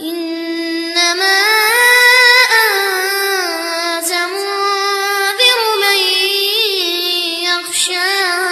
إنما أنت منذر من يخشاها